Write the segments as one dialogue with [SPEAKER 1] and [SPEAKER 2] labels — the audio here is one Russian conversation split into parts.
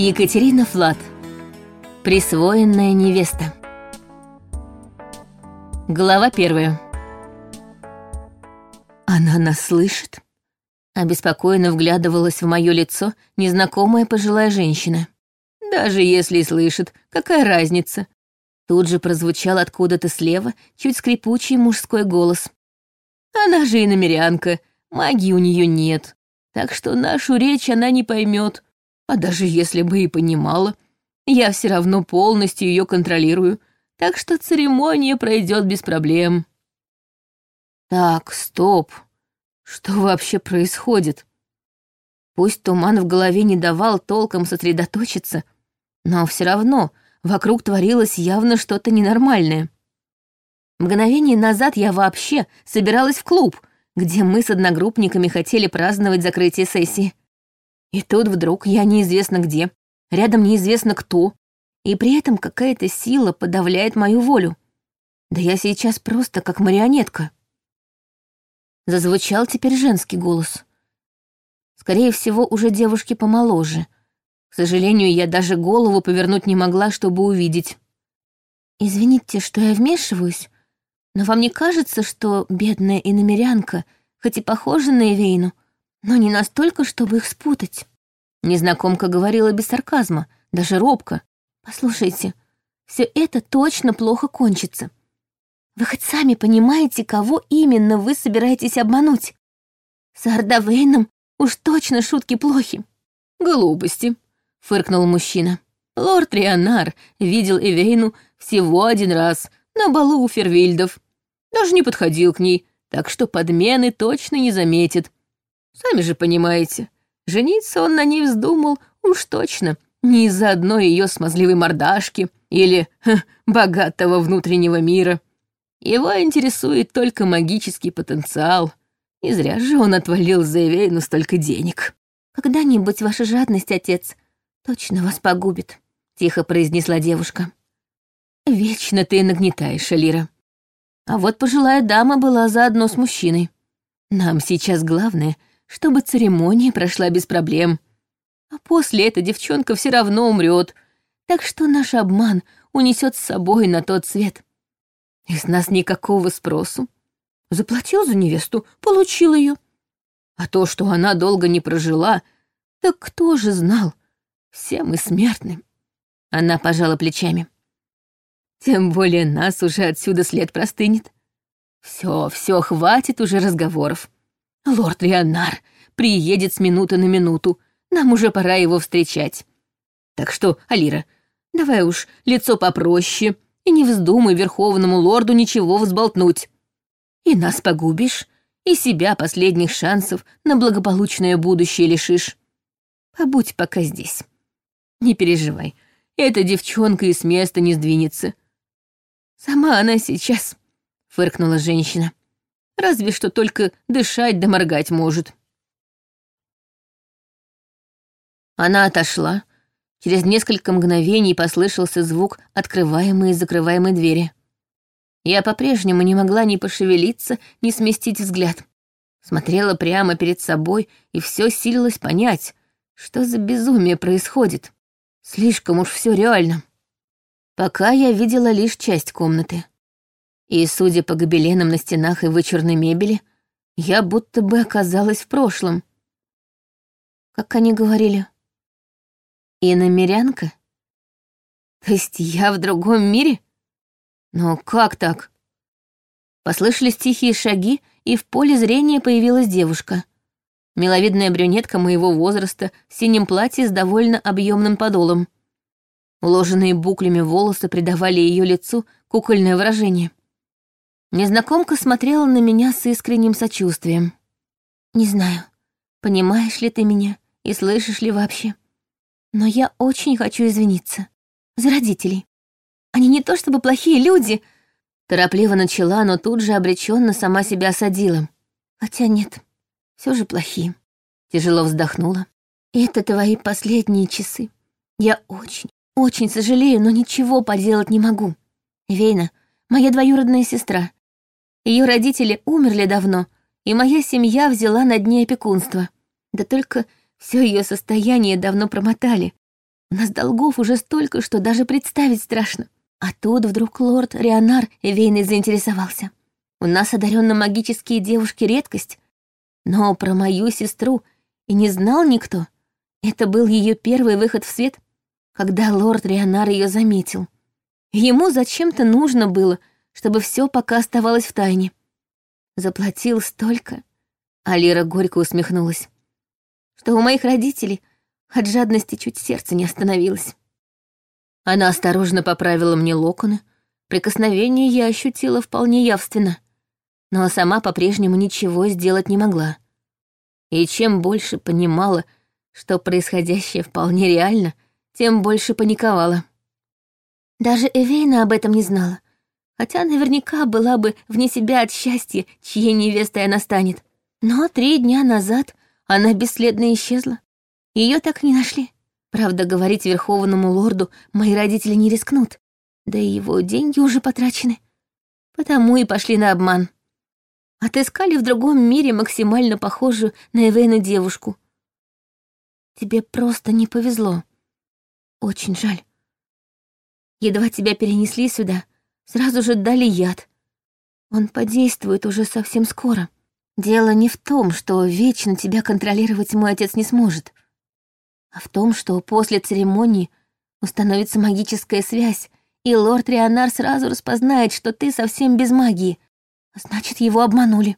[SPEAKER 1] Екатерина Флат. Присвоенная невеста. Глава первая. Она нас слышит? Обеспокоенно вглядывалась в мое лицо незнакомая пожилая женщина. Даже если слышит, какая разница? Тут же прозвучал откуда-то слева чуть скрипучий мужской голос. Она же и намерянка, магии у нее нет, так что нашу речь она не поймет. А даже если бы и понимала, я все равно полностью ее контролирую, так что церемония пройдет без проблем. Так, стоп. Что вообще происходит? Пусть туман в голове не давал толком сосредоточиться, но все равно вокруг творилось явно что-то ненормальное. Мгновение назад я вообще собиралась в клуб, где мы с одногруппниками хотели праздновать закрытие сессии. И тут вдруг я неизвестно где, рядом неизвестно кто, и при этом какая-то сила подавляет мою волю. Да я сейчас просто как марионетка. Зазвучал теперь женский голос. Скорее всего, уже девушки помоложе. К сожалению, я даже голову повернуть не могла, чтобы увидеть. «Извините, что я вмешиваюсь, но вам не кажется, что бедная иномерянка, хоть и похожа на Эвейну, но не настолько, чтобы их спутать. Незнакомка говорила без сарказма, даже робко. «Послушайте, все это точно плохо кончится. Вы хоть сами понимаете, кого именно вы собираетесь обмануть? С Ардавейном уж точно шутки плохи».
[SPEAKER 2] «Глупости», — фыркнул мужчина. «Лорд Рионар видел Эвейну всего один раз на балу у Фервильдов. Даже не подходил к ней, так что подмены точно не заметит. Сами же понимаете, жениться он на ней вздумал уж точно, не из-за одной ее смазливой мордашки или ха, богатого внутреннего мира. Его интересует только магический потенциал. И зря же он отвалил за Эвейну столько денег.
[SPEAKER 1] «Когда-нибудь ваша жадность, отец, точно вас погубит», — тихо произнесла девушка.
[SPEAKER 2] «Вечно ты нагнетаешь, Алира.
[SPEAKER 1] А вот пожилая дама была заодно с мужчиной. Нам сейчас главное — чтобы церемония прошла без проблем. А после эта девчонка все равно умрет, так что наш обман унесет с собой на тот свет. Из нас никакого спросу. Заплатил за невесту, получил ее. А то, что она долго не прожила, так кто же знал? Все мы смертны. Она пожала плечами. Тем более нас уже отсюда след простынет. Все, все, хватит уже разговоров. Лорд Рионар приедет с минуты на минуту. Нам уже пора его встречать. Так что, Алира, давай уж лицо попроще и не вздумай верховному лорду ничего взболтнуть. И нас погубишь, и себя последних шансов на благополучное будущее лишишь. Побудь пока здесь. Не переживай, эта девчонка и с места не сдвинется. Сама она сейчас, — фыркнула женщина разве что только дышать да моргать может. Она отошла. Через несколько мгновений послышался звук открываемой и закрываемой двери. Я по-прежнему не могла ни пошевелиться, ни сместить взгляд. Смотрела прямо перед собой и все силилась понять, что за безумие происходит. Слишком уж все реально. Пока я видела лишь часть комнаты. И, судя по гобеленам на стенах и вычурной мебели, я будто бы оказалась в прошлом. Как они говорили? Иномерянка? То есть я в другом мире? Но как так? Послышались тихие шаги, и в поле зрения появилась девушка. Миловидная брюнетка моего возраста в синем платье с довольно объемным подолом. Уложенные буклями волосы придавали ее лицу кукольное выражение. Незнакомка смотрела на меня с искренним сочувствием. «Не знаю, понимаешь ли ты меня и слышишь ли вообще, но я очень хочу извиниться. За родителей. Они не то чтобы плохие люди...» Торопливо начала, но тут же обреченно сама себя осадила. Хотя нет, все же плохие. Тяжело вздохнула. «Это твои последние часы. Я очень, очень сожалею, но ничего поделать не могу. Вейна, моя двоюродная сестра, ее родители умерли давно, и моя семья взяла над ней опекунство. Да только все ее состояние давно промотали. У нас долгов уже столько, что даже представить страшно. А тут вдруг лорд Рионар Эвейной заинтересовался. У нас одаренно магические девушки редкость. Но про мою сестру и не знал никто. Это был ее первый выход в свет, когда лорд Рионар ее заметил. Ему зачем-то нужно было, чтобы все пока оставалось в тайне. Заплатил столько. Алира горько усмехнулась. Что у моих родителей от жадности чуть сердце не остановилось. Она осторожно поправила мне локоны. Прикосновение я ощутила вполне явственно. Но сама по-прежнему ничего сделать не могла. И чем больше понимала, что происходящее вполне реально, тем больше паниковала. Даже Эвейна об этом не знала, хотя наверняка была бы вне себя от счастья, чьей невестой она станет. Но три дня назад она бесследно исчезла. Ее так и не нашли. Правда, говорить верховному лорду мои родители не рискнут, да и его деньги уже потрачены. Потому и пошли на обман. Отыскали в другом мире максимально похожую на Эвейну девушку. Тебе просто не повезло. Очень жаль. Едва тебя перенесли сюда, сразу же дали яд. Он подействует уже совсем скоро. Дело не в том, что вечно тебя контролировать мой отец не сможет а в том, что после церемонии установится магическая связь, и лорд Рионар сразу распознает, что ты совсем без магии. Значит, его обманули.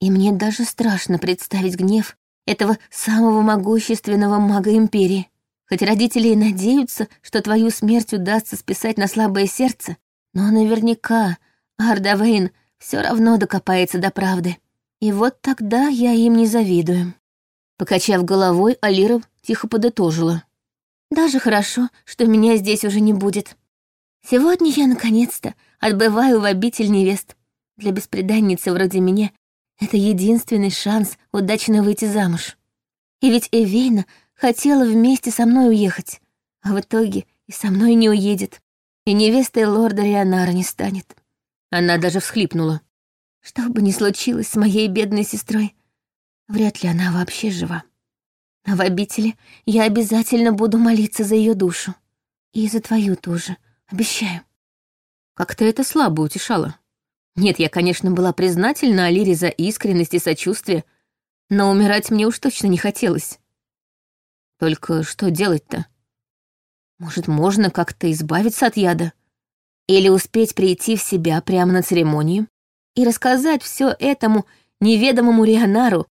[SPEAKER 1] И мне даже страшно представить гнев этого самого могущественного мага Империи. Хоть родители и надеются, что твою смерть удастся списать на слабое сердце, но наверняка Ардавейн все равно докопается до правды. И вот тогда я им не завидую. Покачав головой, Алира тихо подытожила. «Даже хорошо, что меня здесь уже не будет. Сегодня я, наконец-то, отбываю в обитель невест. Для беспреданницы вроде меня это единственный шанс удачно выйти замуж. И ведь Эвейна хотела вместе со мной уехать, а в итоге и со мной не уедет, и невестой лорда Рионара не станет». Она даже всхлипнула. Что бы ни случилось с моей бедной сестрой, вряд ли она вообще жива. А в обители я обязательно буду молиться за ее душу. И за твою тоже, обещаю. Как-то это слабо утешало. Нет, я, конечно, была признательна Алире за искренность и сочувствие, но умирать мне уж точно не хотелось. Только что делать-то? Может, можно как-то избавиться от яда? Или успеть прийти в себя прямо на церемонии и рассказать все этому неведомому Рионару,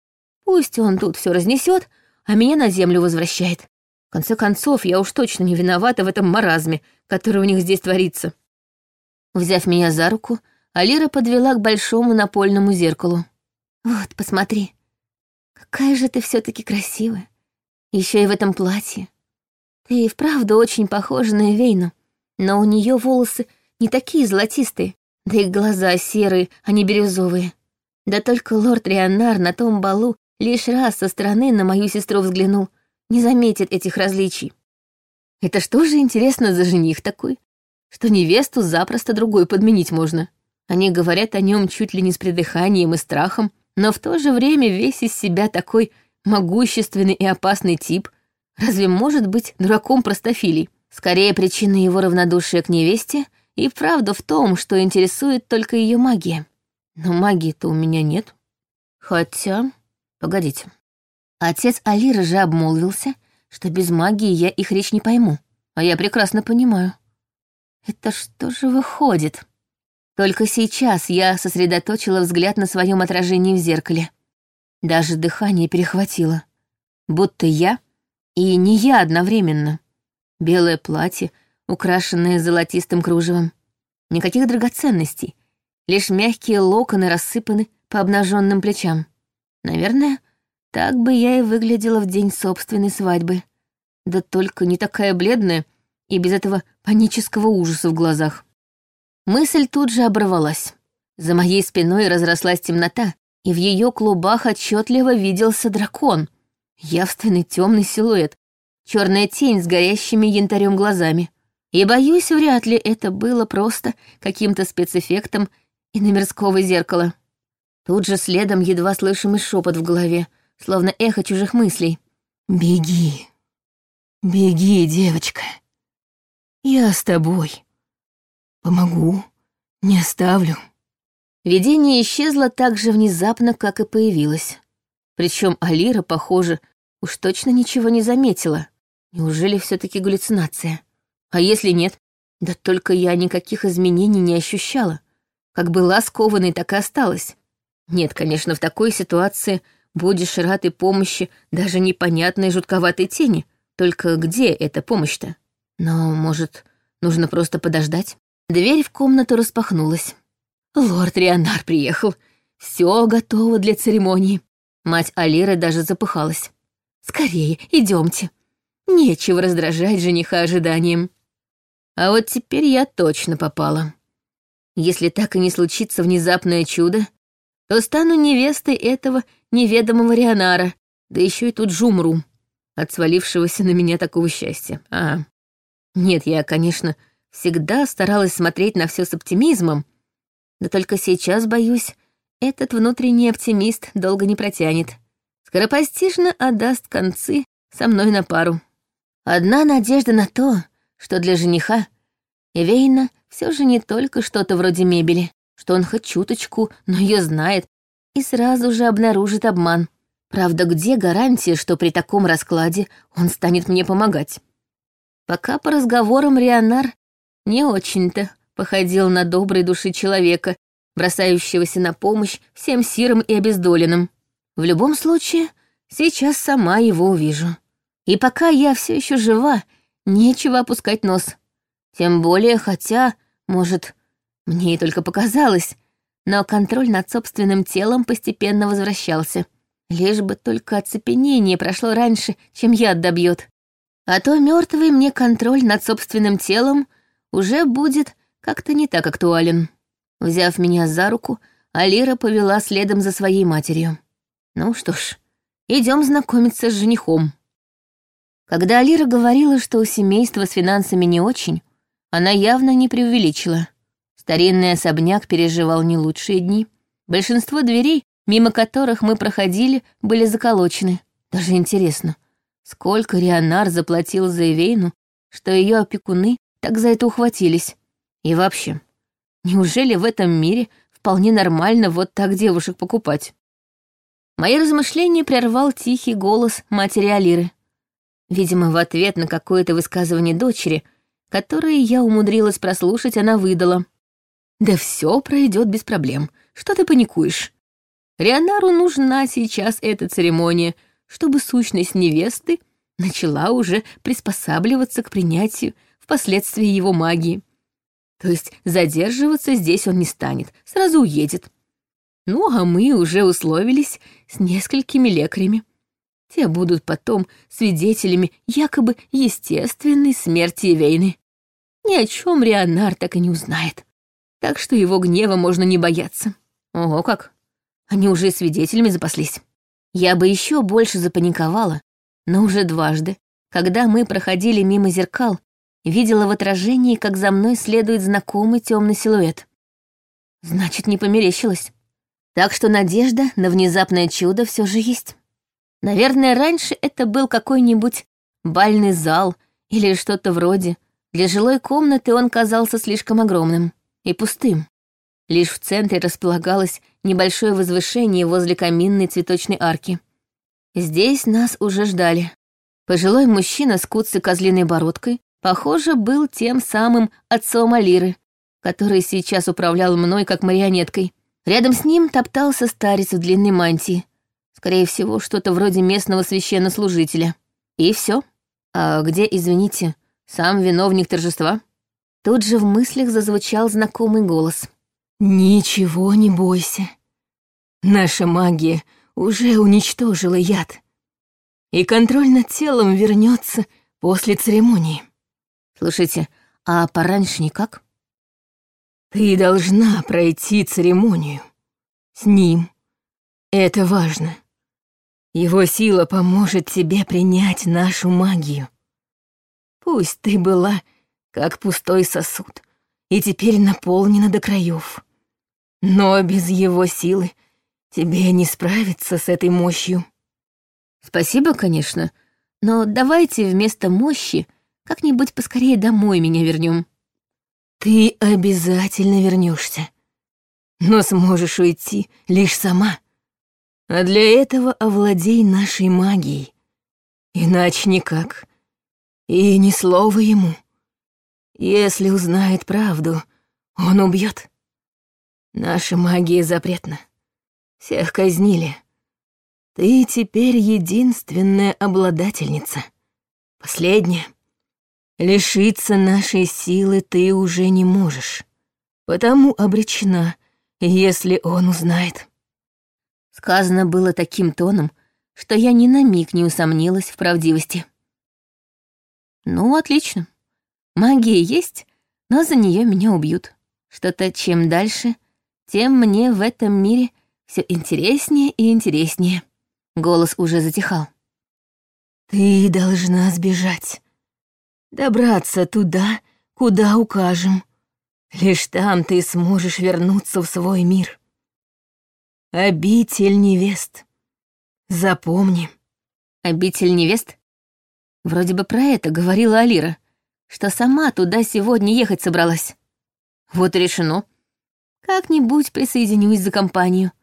[SPEAKER 1] пусть он тут все разнесет, а меня на землю возвращает. В конце концов, я уж точно не виновата в этом маразме, который у них здесь творится. Взяв меня за руку, Алира подвела к большому напольному зеркалу. «Вот, посмотри, какая же ты все таки красивая. Еще и в этом платье. И вправду очень похожа на Эвейну, но у нее волосы не такие золотистые, да и глаза серые, а не бирюзовые. Да только лорд Рионар на том балу лишь раз со стороны на мою сестру взглянул, не заметит этих различий. Это что же, интересно, за жених такой, что невесту запросто другой подменить можно? Они говорят о нем чуть ли не с придыханием и страхом, но в то же время весь из себя такой могущественный и опасный тип разве может быть дураком простофилий? Скорее, причина его равнодушия к невесте и правда в том, что интересует только ее магия. Но магии-то у меня нет. Хотя... Погодите. Отец Алиры же обмолвился, что без магии я их речь не пойму. А я прекрасно понимаю. Это что же выходит? Только сейчас я сосредоточила взгляд на своем отражении в зеркале. Даже дыхание перехватило. Будто я и не я одновременно. Белое платье, украшенное золотистым кружевом. Никаких драгоценностей. Лишь мягкие локоны рассыпаны по обнаженным плечам. Наверное, так бы я и выглядела в день собственной свадьбы. Да только не такая бледная и без этого панического ужаса в глазах. Мысль тут же оборвалась. За моей спиной разрослась темнота, и в ее клубах отчетливо виделся дракон. Явственный темный силуэт, черная тень с горящими янтарем глазами. И боюсь, вряд ли это было просто каким-то спецэффектом иномерского зеркала. Тут же следом едва слышимый шепот в голове, словно эхо чужих мыслей. «Беги!»
[SPEAKER 2] «Беги, девочка. Я с тобой. Помогу, не оставлю».
[SPEAKER 1] Видение исчезло так же внезапно, как и появилось. Причем Алира, похоже, уж точно ничего не заметила. Неужели все таки галлюцинация? А если нет? Да только я никаких изменений не ощущала. Как была скованной, так и осталась. Нет, конечно, в такой ситуации будешь рад и помощи даже непонятной жутковатой тени. Только где эта помощь-то? Но, может, нужно просто подождать? Дверь в комнату распахнулась. Лорд Рионар приехал. Все готово для церемонии. Мать Алиры даже запыхалась. Скорее, идемте. Нечего раздражать жениха ожиданием. А вот теперь я точно попала. Если так и не случится внезапное чудо, то стану невестой этого неведомого Рионара, да еще и тут жумру от свалившегося на меня такого счастья. А, нет, я, конечно, всегда старалась смотреть на все с оптимизмом, да только сейчас, боюсь, этот внутренний оптимист долго не протянет. Скоропостижно отдаст концы со мной на пару. Одна надежда на то, что для жениха Эвейна все же не только что-то вроде мебели, что он хоть чуточку, но ее знает и сразу же обнаружит обман. Правда, где гарантия, что при таком раскладе он станет мне помогать? Пока по разговорам Рионар не очень-то походил на доброй души человека, бросающегося на помощь всем сирым и обездоленным. В любом случае, сейчас сама его увижу. И пока я все еще жива, нечего опускать нос. Тем более, хотя, может, мне и только показалось, но контроль над собственным телом постепенно возвращался. Лишь бы только оцепенение прошло раньше, чем яд добьет. А то мертвый мне контроль над собственным телом уже будет как-то не так актуален. Взяв меня за руку, Алира повела следом за своей матерью. Ну что ж, идем знакомиться с женихом. Когда Алира говорила, что у семейства с финансами не очень, она явно не преувеличила. Старинный особняк переживал не лучшие дни. Большинство дверей, мимо которых мы проходили, были заколочены. Даже интересно, сколько Рионар заплатил за Эвейну, что ее опекуны так за это ухватились. И вообще, неужели в этом мире вполне нормально вот так девушек покупать? Мои размышления прервал тихий голос матери Алиры. Видимо, в ответ на какое-то высказывание дочери, которое я умудрилась прослушать, она выдала. «Да все пройдет без проблем. Что ты паникуешь? Рионару нужна сейчас эта церемония, чтобы сущность невесты начала уже приспосабливаться к принятию впоследствии его магии. То есть задерживаться здесь он не станет, сразу уедет. Ну, а мы уже условились с несколькими лекарями. Те будут потом свидетелями якобы естественной смерти Вейны. Ни о чем Рионар так и не узнает. Так что его гнева можно не бояться. Ого как! Они уже свидетелями запаслись. Я бы еще больше запаниковала, но уже дважды, когда мы проходили мимо зеркал видела в отражении, как за мной следует знакомый темный силуэт. Значит, не померещилась. Так что надежда на внезапное чудо все же есть. Наверное, раньше это был какой-нибудь бальный зал или что-то вроде. Для жилой комнаты он казался слишком огромным и пустым. Лишь в центре располагалось небольшое возвышение возле каминной цветочной арки. Здесь нас уже ждали. Пожилой мужчина с куцей козлиной бородкой похоже, был тем самым отцом Алиры, который сейчас управлял мной как марионеткой. Рядом с ним топтался старец в длинной мантии. Скорее всего, что-то вроде местного священнослужителя. И все. А где, извините, сам виновник торжества? Тут же в мыслях зазвучал знакомый голос.
[SPEAKER 2] «Ничего не бойся. Наша магия уже уничтожила яд. И контроль над телом вернется после церемонии».
[SPEAKER 1] Слушайте, а пораньше никак?
[SPEAKER 2] Ты должна пройти церемонию. С ним. Это важно. Его сила поможет тебе принять нашу магию. Пусть ты была как пустой сосуд и теперь наполнена до краев. Но без его силы тебе не справиться с этой мощью.
[SPEAKER 1] Спасибо, конечно, Но давайте вместо мощи как-нибудь поскорее домой меня вернем.
[SPEAKER 2] Ты обязательно вернешься, но сможешь уйти лишь сама. А для этого овладей нашей магией. Иначе никак. И ни слова ему. Если узнает правду, он убьет. Наша магия запретна. Всех казнили. Ты теперь единственная обладательница. Последняя. Лишиться нашей силы ты уже не можешь. Потому обречена, если он узнает.
[SPEAKER 1] Сказано было таким тоном, что я ни на миг не усомнилась в правдивости. Ну, отлично. Магия есть, но за нее меня убьют. Что-то чем дальше, тем мне в этом мире все интереснее и интереснее. Голос уже затихал.
[SPEAKER 2] Ты должна сбежать. Добраться туда, куда укажем. Лишь там ты сможешь вернуться в свой мир. Обитель невест. Запомни.
[SPEAKER 1] Обитель невест? Вроде бы про это говорила Алира, что сама туда сегодня ехать собралась. Вот и решено. Как-нибудь присоединюсь за компанию.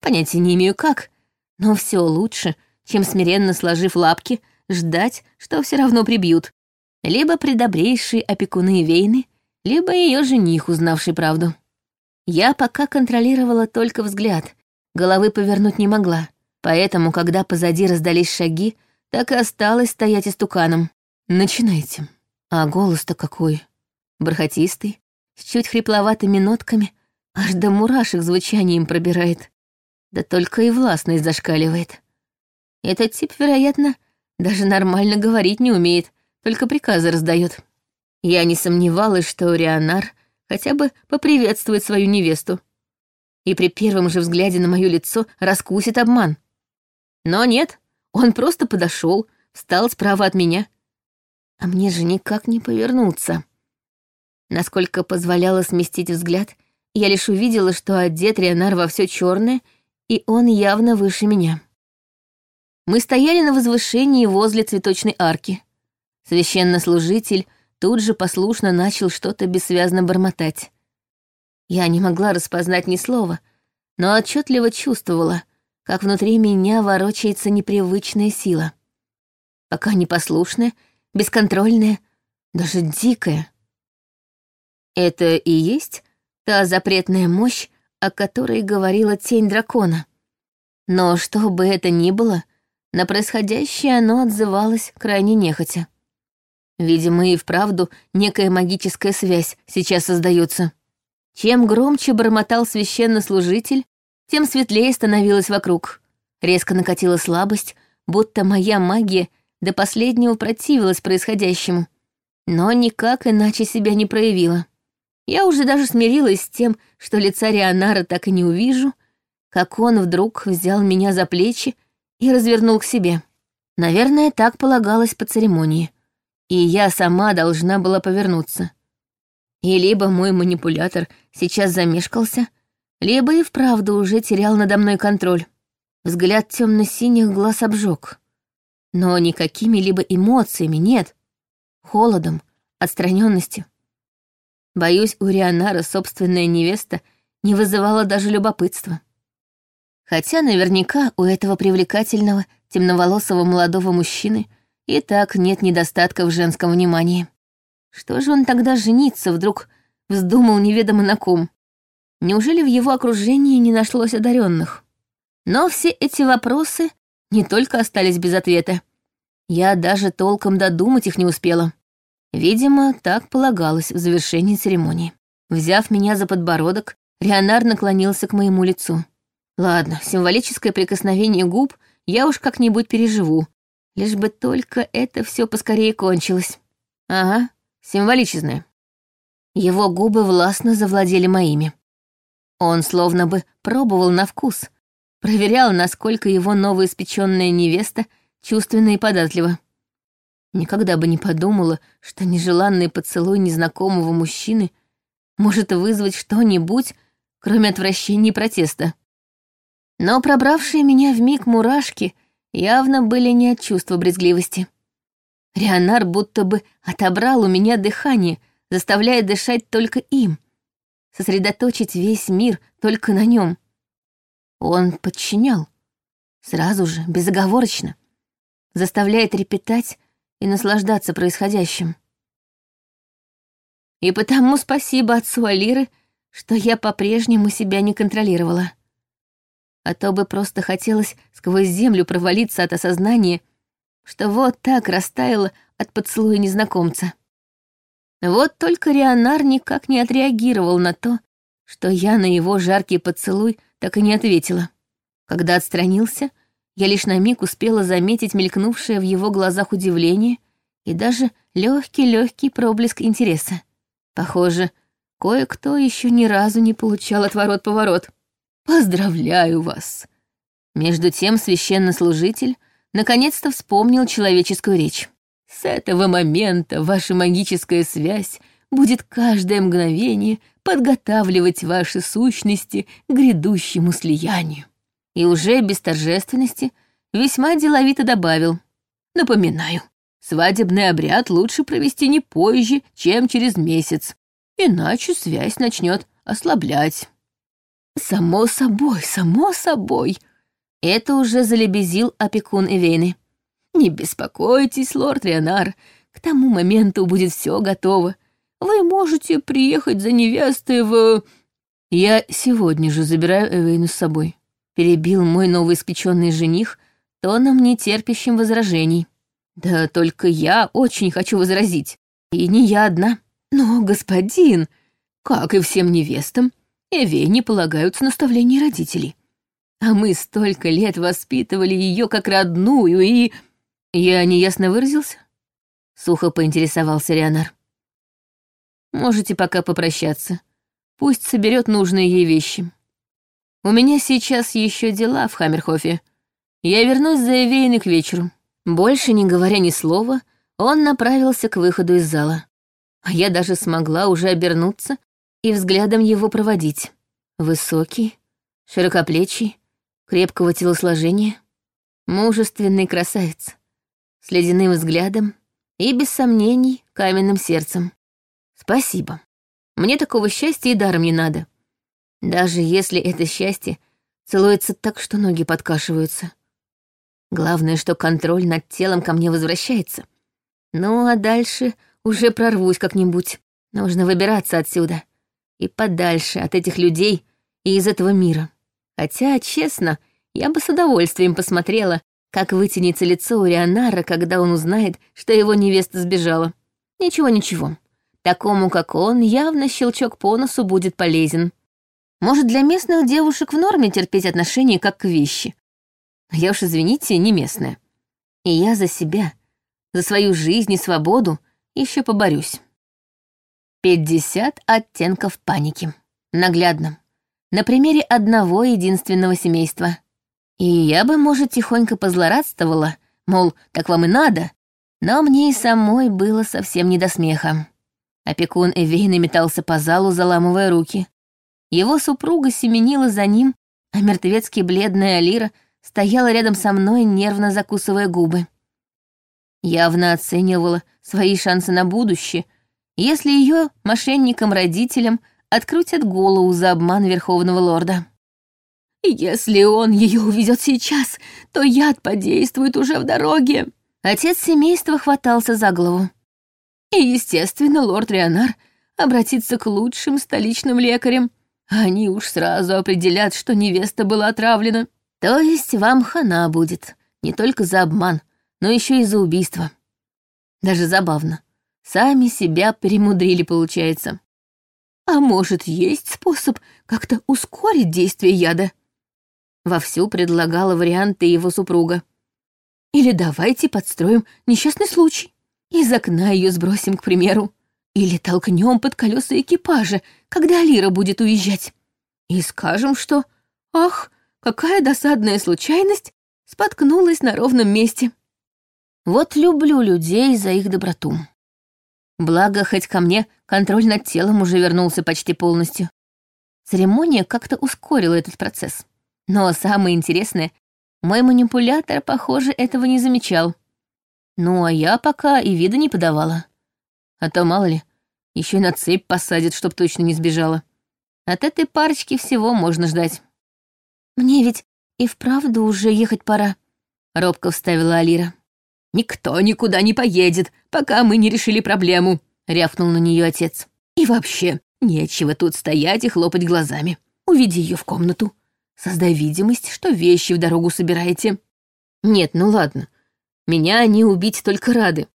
[SPEAKER 1] Понятия не имею как, но все лучше, чем смиренно сложив лапки, ждать, что все равно прибьют. Либо предобрейшие опекуны Вейны, либо ее жених, узнавший правду. Я пока контролировала только взгляд, головы повернуть не могла, поэтому, когда позади раздались шаги, так и осталось стоять истуканом. «Начинайте». А голос-то какой. Бархатистый, с чуть хрипловатыми нотками, аж до мурашек звучанием пробирает. Да только и властность зашкаливает. Этот тип, вероятно, даже нормально говорить не умеет, только приказы раздает. Я не сомневалась, что Рионар хотя бы поприветствует свою невесту и при первом же взгляде на мое лицо раскусит обман. Но нет, он просто подошел, встал справа от меня. А мне же никак не повернуться. Насколько позволяло сместить взгляд, я лишь увидела, что одет Рионар во все черное, и он явно выше меня. Мы стояли на возвышении возле цветочной арки. Священнослужитель тут же послушно начал что-то бессвязно бормотать. Я не могла распознать ни слова, но отчетливо чувствовала, как внутри меня ворочается непривычная сила. Пока непослушная, бесконтрольная, даже дикая. Это и есть та запретная мощь, о которой говорила тень дракона. Но что бы это ни было, на происходящее оно отзывалось крайне нехотя. Видимо, и вправду некая магическая связь сейчас создается. Чем громче бормотал священнослужитель, тем светлее становилось вокруг. Резко накатила слабость, будто моя магия до последнего противилась происходящему, но никак иначе себя не проявила. Я уже даже смирилась с тем, что лица Рионара так и не увижу, как он вдруг взял меня за плечи и развернул к себе. Наверное, так полагалось по церемонии. И я сама должна была повернуться. И либо мой манипулятор сейчас замешкался, либо и вправду уже терял надо мной контроль. Взгляд темно-синих глаз обжег. Но никакими либо эмоциями нет. Холодом, отстраненностью. Боюсь, у Рионара собственная невеста не вызывала даже любопытства. Хотя наверняка у этого привлекательного, темноволосого молодого мужчины и так нет недостатка в женском внимании. Что же он тогда жениться вдруг вздумал неведомо на ком? Неужели в его окружении не нашлось одаренных? Но все эти вопросы не только остались без ответа. Я даже толком додумать их не успела. Видимо, так полагалось в завершении церемонии. Взяв меня за подбородок, Рионар наклонился к моему лицу. Ладно, символическое прикосновение губ я уж как-нибудь переживу, лишь бы только это все поскорее кончилось. Ага, символичное. Его губы властно завладели моими. Он словно бы пробовал на вкус, проверял, насколько его новоиспеченная невеста чувственна и податлива. Никогда бы не подумала, что нежеланный поцелуй незнакомого мужчины может вызвать что-нибудь, кроме отвращения и протеста. Но пробравшие меня в миг мурашки явно были не от чувства брезгливости. Рионар будто бы отобрал у меня дыхание, заставляя дышать только им, сосредоточить весь мир только на нем. Он подчинял, сразу же, безоговорочно, заставляет трепетать и наслаждаться происходящим. И потому спасибо отцу Алиры, что я по-прежнему себя не контролировала. А то бы просто хотелось сквозь землю провалиться от осознания, что вот так растаяла от поцелуя незнакомца. Вот только Рионар никак не отреагировал на то, что я на его жаркий поцелуй так и не ответила. Когда отстранился, я лишь на миг успела заметить мелькнувшее в его глазах удивление и даже легкий-легкий проблеск интереса. Похоже, кое-кто еще ни разу не получал отворот-поворот. «Поздравляю вас!» Между тем священнослужитель наконец-то вспомнил человеческую речь. «С этого момента ваша магическая связь будет каждое мгновение подготавливать ваши сущности к грядущему слиянию». И уже без торжественности весьма деловито добавил. «Напоминаю, свадебный обряд лучше провести не позже, чем через месяц, иначе связь начнет ослаблять». «Само собой, само собой», это уже залебезил опекун Эвейны. «Не беспокойтесь, лорд Рионар, к тому моменту будет все готово. Вы можете приехать за невестой в...» «Я сегодня же забираю Эвейну с собой», — перебил мой новоиспеченный жених тоном, нетерпящим возражений. «Да только я очень хочу возразить. И не я одна. Но, господин, как и всем невестам, Эвейне полагаются наставления родителей. А мы столько лет воспитывали ее как родную, и... Я неясно выразился? Сухо поинтересовался Рионар. Можете пока попрощаться. Пусть соберет нужные ей вещи. У меня сейчас еще дела в Хаммерхофе. Я вернусь за Эвейной к вечеру. Больше не говоря ни слова, он направился к выходу из зала. А я даже смогла уже обернуться и взглядом его проводить. Высокий, широкоплечий, крепкого телосложения, мужественный красавец, с ледяным взглядом и, без сомнений, каменным сердцем. Спасибо. Мне такого счастья и даром не надо. Даже если это счастье целуется так, что ноги подкашиваются. Главное, что контроль над телом ко мне возвращается. Ну, а дальше уже прорвусь как-нибудь. Нужно выбираться отсюда. И подальше от этих людей и из этого мира. Хотя, честно, я бы с удовольствием посмотрела, как вытянется лицо у Рионара, когда он узнает, что его невеста сбежала. Ничего-ничего. Такому, как он, явно щелчок по носу будет полезен. Может, для местных девушек в норме терпеть отношения как к вещи. Я уж, извините, не местная. И я за себя, за свою жизнь и свободу еще поборюсь. Пятьдесят оттенков паники. Наглядно на примере одного единственного семейства. И я бы, может, тихонько позлорадствовала, мол, так вам и надо, но мне и самой было совсем не до смеха. Опекун Эвейна метался по залу, заламывая руки. Его супруга семенила за ним, а мертвецки бледная Алира стояла рядом со мной, нервно закусывая губы. Явно оценивала свои шансы на будущее, если ее мошенникам-родителям — открутят голову за обман Верховного Лорда. «Если он ее увезет сейчас, то яд подействует уже в дороге». Отец семейства хватался за голову. И, естественно, лорд Рионар обратится к лучшим столичным лекарям. Они уж сразу определят, что невеста была отравлена. То есть вам хана будет, не только за обман, но еще и за убийство. Даже забавно. Сами себя перемудрили, получается. А может, есть способ как-то ускорить действие яда? Вовсю предлагала варианты его супруга. Или давайте подстроим несчастный случай. Из окна ее сбросим, к примеру. Или толкнем под колеса экипажа, когда Алира будет уезжать. И скажем, что «Ах, какая досадная случайность!» споткнулась на ровном месте. Вот люблю людей за их доброту. Благо, хоть ко мне контроль над телом уже вернулся почти полностью. Церемония как-то ускорила этот процесс. Но самое интересное, мой манипулятор, похоже, этого не замечал. Ну, а я пока и вида не подавала. А то, мало ли, еще и на цепь посадят, чтоб точно не сбежала. От этой парочки всего можно ждать.
[SPEAKER 2] «Мне ведь и вправду уже ехать пора», — робко вставила Алира.
[SPEAKER 1] «Никто никуда не поедет, пока мы не решили проблему», — рявкнул на нее отец. «И вообще, нечего тут стоять и хлопать глазами. Уведи ее в комнату. Создай видимость, что вещи в дорогу собираете. Нет, ну ладно. Меня они убить только рады.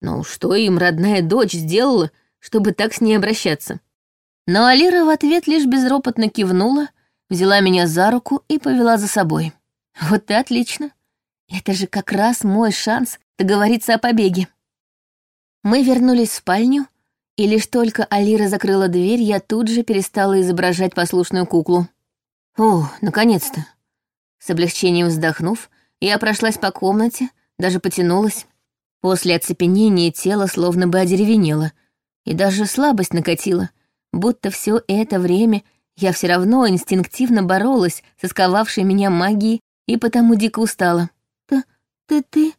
[SPEAKER 1] Но что им родная дочь сделала, чтобы так с ней обращаться?» Но Алира в ответ лишь безропотно кивнула, взяла меня за руку и повела за собой. Вот и отлично. Это же как раз мой шанс договориться о побеге. Мы вернулись в спальню, и лишь только Алира закрыла дверь, я тут же перестала изображать послушную куклу. О, наконец-то. С облегчением вздохнув, я прошлась по комнате, даже потянулась. После оцепенения тело словно бы одеревенело, и даже слабость накатила, будто все это время я все равно инстинктивно боролась со сковавшей меня магией и потому дико устала.
[SPEAKER 2] «Ты... ты...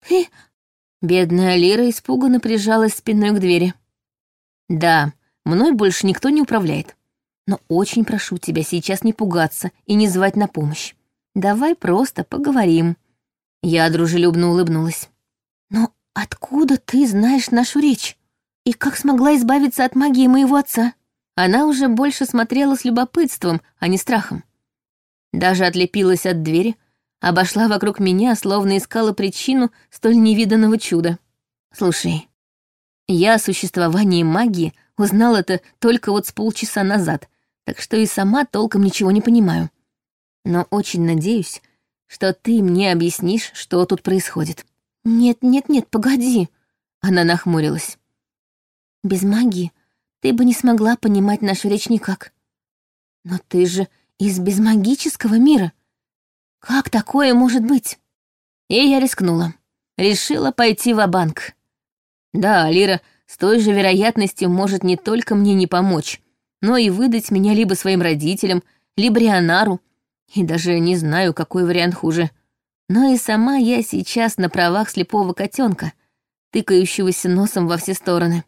[SPEAKER 2] ты... ты...»
[SPEAKER 1] Бедная Лира испуганно прижалась спиной к двери. «Да, мной больше никто не управляет. Но очень прошу тебя сейчас не пугаться и не звать на помощь. Давай просто поговорим». Я дружелюбно улыбнулась.
[SPEAKER 2] «Но откуда ты знаешь нашу речь? И как смогла избавиться от магии моего отца?»
[SPEAKER 1] Она уже больше смотрела с любопытством, а не страхом. Даже отлепилась от двери, обошла вокруг меня, словно искала причину столь невиданного чуда. Слушай, я о существовании магии узнала это только вот с полчаса назад, так что и сама толком ничего не понимаю. Но очень надеюсь, что ты мне объяснишь, что тут происходит.
[SPEAKER 2] Нет, нет, нет, погоди.
[SPEAKER 1] Она нахмурилась.
[SPEAKER 2] Без магии ты бы не смогла понимать нашу речь никак. Но ты же из безмагического мира. Как такое может быть?
[SPEAKER 1] И я рискнула. Решила пойти в банк Да, Лира с той же вероятностью может не только мне не помочь, но и выдать меня либо своим родителям, либо Рионару, и даже не знаю, какой вариант хуже. Но и сама я сейчас на правах слепого котенка, тыкающегося носом во все стороны.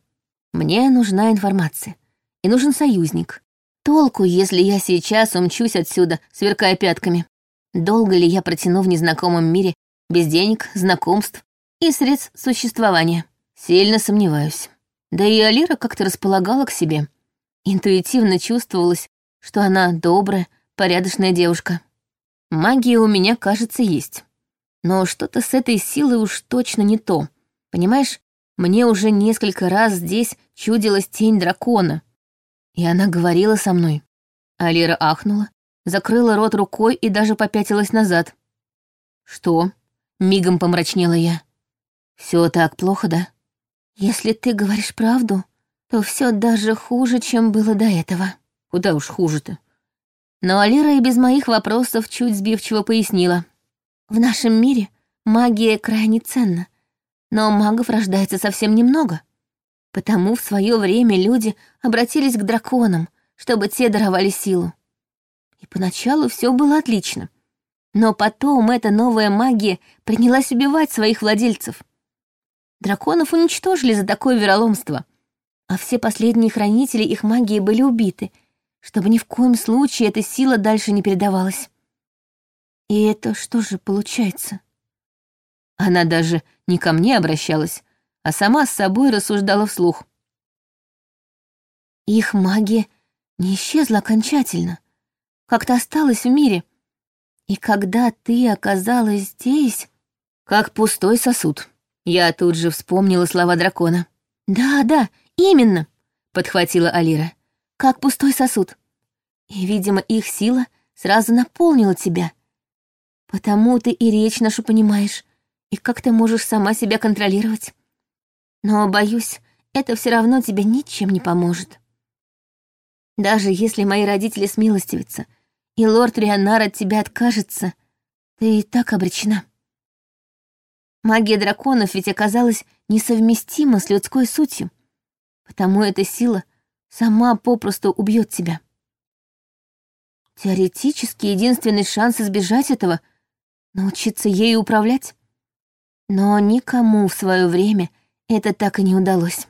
[SPEAKER 1] Мне нужна информация. И нужен союзник. Толку, если я сейчас умчусь отсюда, сверкая пятками. Долго ли я протяну в незнакомом мире без денег, знакомств и средств существования? Сильно сомневаюсь. Да и Алира как-то располагала к себе. Интуитивно чувствовалось, что она добрая, порядочная девушка. Магия у меня, кажется, есть. Но что-то с этой силой уж точно не то. Понимаешь, мне уже несколько раз здесь чудилась тень дракона. И она говорила со мной. Алира ахнула, закрыла рот рукой и даже попятилась назад. «Что?» — мигом помрачнела я. Все так плохо, да?»
[SPEAKER 2] «Если ты говоришь правду, то все даже хуже, чем было до этого».
[SPEAKER 1] «Куда уж хуже-то?» Но Алира и без моих вопросов чуть сбивчиво пояснила.
[SPEAKER 2] «В нашем мире магия крайне ценна но магов рождается совсем немного. Потому в свое время люди обратились к драконам, чтобы те даровали силу. И поначалу все было отлично. Но потом эта новая магия принялась убивать своих владельцев. Драконов уничтожили за такое вероломство, а все последние хранители их магии были убиты, чтобы ни в коем случае эта сила дальше не передавалась. И это что же получается?
[SPEAKER 1] Она даже не ко мне обращалась, а сама с собой рассуждала вслух.
[SPEAKER 2] Их магия не исчезла окончательно, как-то осталась в мире. И когда ты оказалась здесь...
[SPEAKER 1] Как пустой сосуд. Я тут же вспомнила слова дракона.
[SPEAKER 2] «Да, да, именно», —
[SPEAKER 1] подхватила Алира.
[SPEAKER 2] «Как пустой сосуд. И, видимо, их сила сразу наполнила тебя. Потому ты и речь нашу понимаешь, и как ты можешь сама себя контролировать? Но, боюсь, это все равно тебе ничем не поможет. Даже если мои родители смилостивятся, и лорд Рионар от тебя откажется, ты и так обречена. Магия драконов ведь оказалась несовместима с людской сутью, потому эта сила сама попросту убьет тебя. Теоретически единственный шанс избежать этого — научиться ею управлять.
[SPEAKER 1] Но никому в свое время это так и не удалось.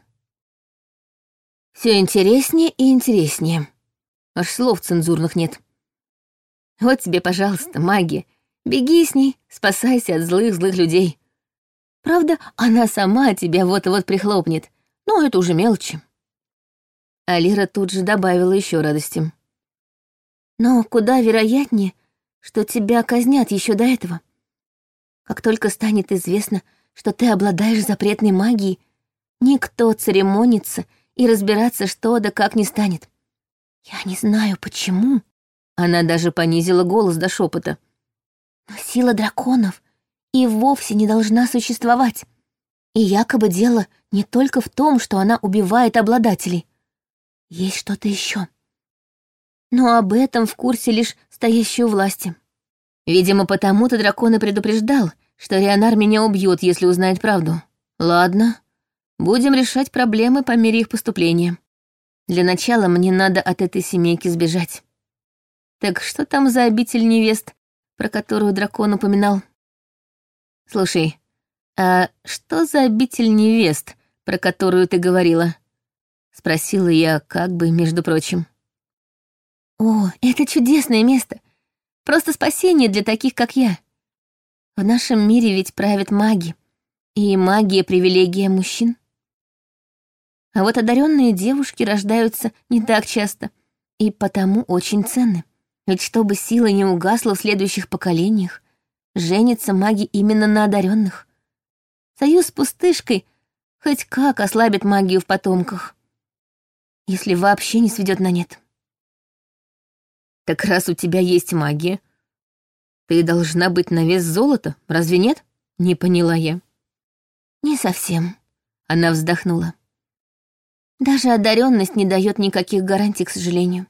[SPEAKER 1] Все интереснее и интереснее. Аж слов цензурных нет. Вот тебе, пожалуйста, магия. Беги с ней, спасайся от злых-злых людей. Правда, она сама тебя вот-вот прихлопнет, но это уже мелочи. Алира тут же добавила еще радости. Но куда вероятнее, что тебя казнят еще до этого. Как только станет известно, что ты обладаешь запретной магией, никто церемонится и разбираться что да как не станет. Я не знаю, почему. Она даже понизила голос до шепота. Но сила драконов и вовсе не должна существовать. И якобы дело не только в том, что она убивает обладателей. Есть что-то еще. Но об этом в курсе лишь стоящие у власти. Видимо, потому-то дракон и предупреждал, что Рионар меня убьет, если узнает правду. Ладно, будем решать проблемы по мере их поступления. Для начала мне надо от этой семейки сбежать. Так что там за обитель невест, про которую дракон упоминал? Слушай, а что за обитель невест, про которую ты говорила? Спросила я, как бы, между прочим. О, это чудесное место. Просто спасение для таких, как я. В нашем мире ведь правят маги. И магия — привилегия мужчин. А вот одаренные девушки рождаются не так часто и потому очень ценны. Ведь чтобы сила не угасла в следующих поколениях, женятся маги именно на одаренных. Союз с пустышкой хоть как ослабит магию в потомках, если вообще не сведет на нет. Так раз у тебя есть магия, ты должна быть на вес золота, разве нет? Не поняла я. Не совсем. Она вздохнула. Даже одаренность не дает никаких гарантий, к сожалению.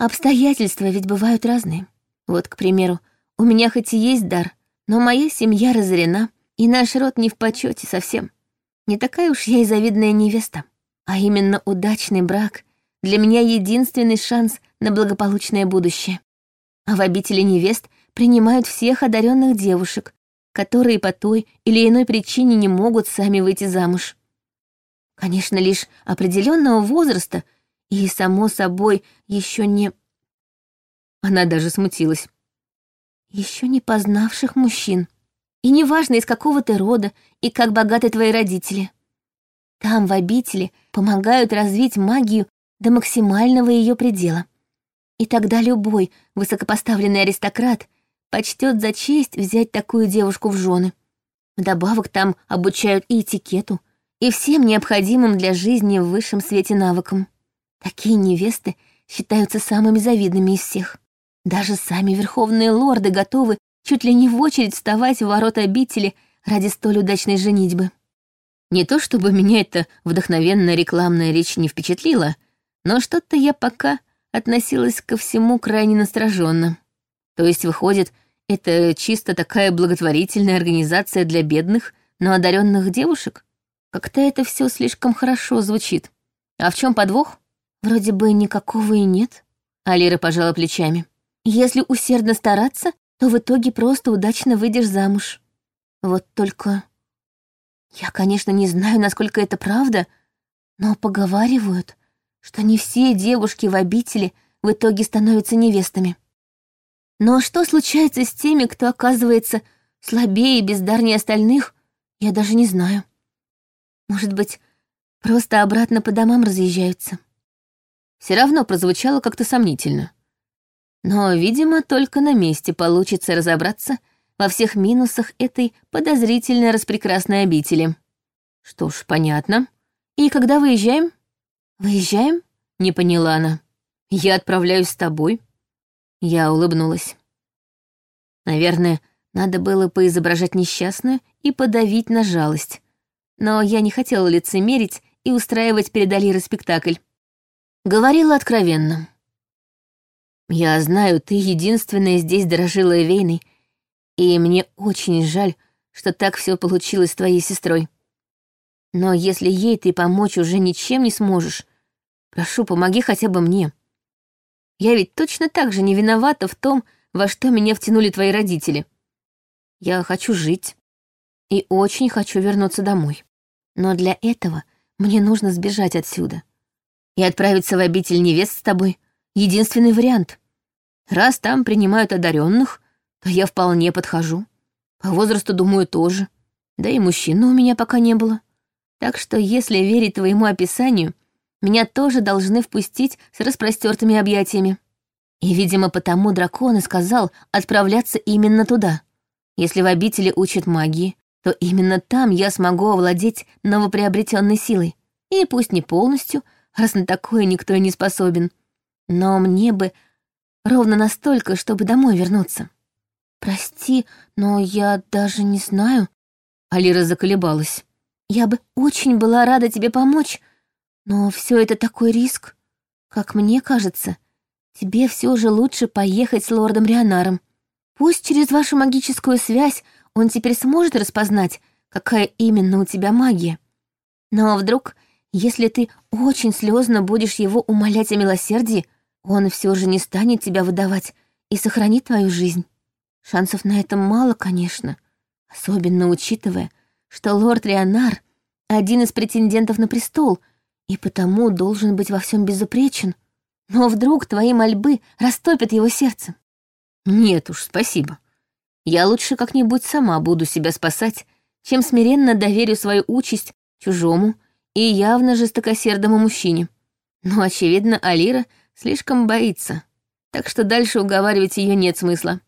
[SPEAKER 1] Обстоятельства ведь бывают разные. Вот, к примеру, у меня хоть и есть дар, но моя семья разорена, и наш род не в почете совсем. Не такая уж я и завидная невеста. А именно удачный брак для меня единственный шанс на благополучное будущее. А в обители невест принимают всех одаренных девушек, которые по той или иной причине не могут сами выйти замуж. Конечно, лишь определенного возраста и, само собой, еще не... Она даже смутилась. Еще не познавших мужчин. И неважно, из какого ты рода и как богаты твои родители. Там, в обители, помогают развить магию до максимального ее предела. И тогда любой высокопоставленный аристократ почтет за честь взять такую девушку в жены. Вдобавок там обучают и этикету, и всем необходимым для жизни в высшем свете навыкам. Такие невесты считаются самыми завидными из всех. Даже сами верховные лорды готовы чуть ли не в очередь вставать в ворота обители ради столь удачной женитьбы. Не то чтобы меня эта вдохновенная рекламная речь не впечатлила, но что-то я пока относилась ко всему крайне настороженно. То есть, выходит, это чисто такая благотворительная организация для бедных, но одаренных девушек? Как-то это все слишком хорошо звучит. А в чем подвох? Вроде бы никакого и нет. Алира пожала плечами. Если усердно стараться, то в итоге просто удачно выйдешь замуж. Вот только... Я, конечно, не знаю, насколько это правда, но поговаривают, что не все девушки в обители в итоге становятся невестами. Но что случается с теми, кто оказывается слабее и бездарнее остальных, я даже не знаю. Может быть, просто обратно по домам разъезжаются. Все равно прозвучало как-то сомнительно. Но, видимо, только на месте получится разобраться во всех минусах этой подозрительно распрекрасной обители. Что ж, понятно. И когда выезжаем? Выезжаем? Не поняла она. Я отправляюсь с тобой. Я улыбнулась. Наверное, надо было поизображать несчастную и подавить на жалость. Но я не хотела лицемерить и устраивать перед Алирой спектакль. Говорила откровенно. «Я знаю, ты единственная здесь дорожила Эвейной, и мне очень жаль, что так все получилось с твоей сестрой. Но если ей ты помочь уже ничем не сможешь, прошу, помоги хотя бы мне. Я ведь точно так же не виновата в том, во что меня втянули твои родители. Я хочу жить. и очень хочу вернуться домой. Но для этого мне нужно сбежать отсюда. И отправиться в обитель невест с тобой — единственный вариант. Раз там принимают одаренных, то я вполне подхожу. По возрасту, думаю, тоже. Да и мужчины у меня пока не было. Так что, если верить твоему описанию, меня тоже должны впустить с распростертыми объятиями. И, видимо, потому дракон и сказал отправляться именно туда. Если в обители учат магии, то именно там я смогу овладеть новоприобретенной силой. И пусть не полностью, раз на такое никто и не способен. Но мне бы ровно настолько, чтобы домой вернуться. «Прости, но я даже не знаю». Алира заколебалась. «Я бы очень была рада тебе помочь, но все это такой риск. Как мне кажется, тебе все же лучше поехать с лордом Рионаром. Пусть через вашу магическую связь он теперь сможет распознать, какая именно у тебя магия. Но вдруг, если ты очень слезно будешь его умолять о милосердии, он все же не станет тебя выдавать и сохранит твою жизнь. Шансов на это мало, конечно, особенно учитывая, что лорд Леонар — один из претендентов на престол и потому должен быть во всем безупречен. Но вдруг твои мольбы растопят его сердце.
[SPEAKER 2] Нет уж, спасибо. Я лучше как-нибудь сама буду себя спасать, чем смиренно доверю свою участь чужому и явно жестокосердому мужчине. Но, очевидно, Алира слишком боится, так что дальше уговаривать ее нет смысла.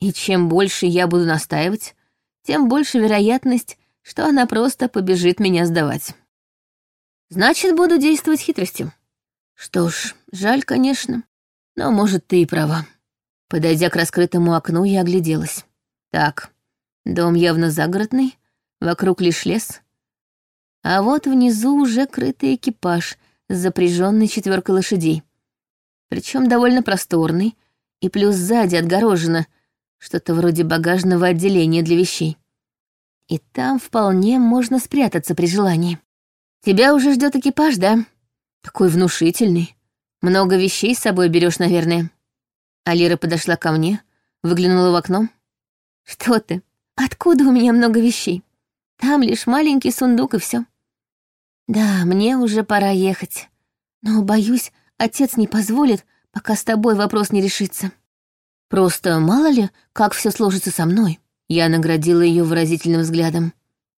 [SPEAKER 2] И чем больше я буду настаивать, тем больше вероятность, что она просто побежит меня сдавать. Значит, буду действовать хитростью. Что ж, жаль, конечно, но, может, ты и права. Подойдя к раскрытому окну, я огляделась. Так, дом явно загородный, вокруг лишь лес. А вот внизу уже крытый экипаж с запряженной четверкой лошадей. Причем довольно просторный, и плюс сзади отгорожено — что-то вроде багажного отделения для вещей. И там вполне можно спрятаться при желании. Тебя уже ждет экипаж, да? Такой внушительный. Много вещей с собой берешь, наверное. Алира подошла ко мне, выглянула в окно. Что ты? Откуда у меня много вещей? Там лишь маленький сундук и все. Да, мне уже пора ехать. Но, боюсь, отец не позволит, пока с тобой вопрос не решится. Просто мало ли, как все сложится со мной. Я наградила ее выразительным взглядом.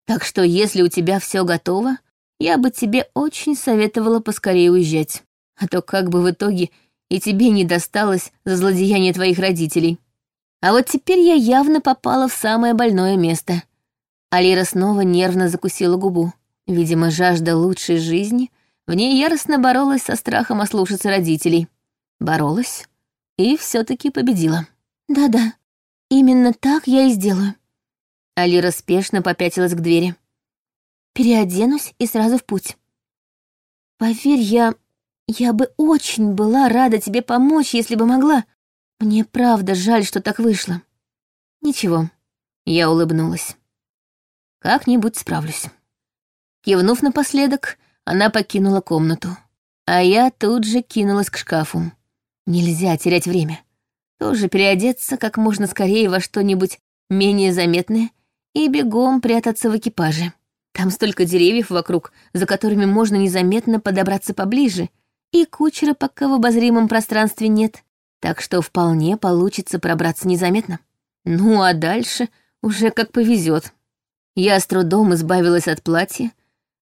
[SPEAKER 2] Так что, если у тебя все готово, я бы тебе очень советовала поскорее уезжать. А то как бы в итоге и тебе не досталось за злодеяние твоих родителей. А вот теперь я явно попала в самое больное место. Алира снова нервно закусила губу. Видимо, жажда лучшей жизни в ней яростно боролась со страхом ослушаться родителей. Боролась, и все-таки победила. Да-да, именно так я и сделаю. Алира спешно попятилась к двери. Переоденусь и сразу в путь. Поверь, я... Я бы очень была рада тебе помочь, если бы могла. Мне правда жаль, что так вышло. Ничего, я улыбнулась. Как-нибудь справлюсь. Кивнув напоследок, она покинула комнату, а я тут же кинулась к шкафу. Нельзя терять время. Тоже переодеться как можно скорее во что-нибудь менее заметное и бегом прятаться в экипаже. Там столько деревьев вокруг, за которыми можно незаметно подобраться поближе, и кучера пока в обозримом пространстве нет, так что вполне получится пробраться незаметно. Ну а дальше уже как повезет. Я с трудом избавилась от платья,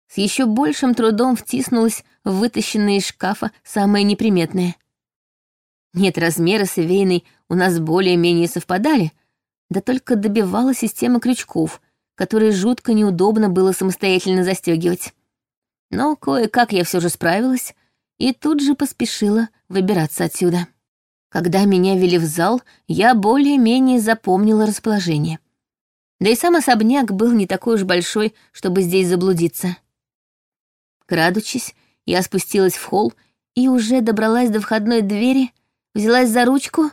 [SPEAKER 2] с еще большим трудом втиснулась в вытащенное из шкафа самое неприметное — нет, размеры с у нас более-менее совпадали, да только добивала система крючков, которые жутко неудобно было самостоятельно застегивать. Но кое-как я все же справилась и тут же поспешила выбираться отсюда. Когда меня вели в зал, я более-менее запомнила расположение. Да и сам особняк был не такой уж большой, чтобы здесь заблудиться. Крадучись, я спустилась в холл и уже добралась до входной двери, взялась за ручку,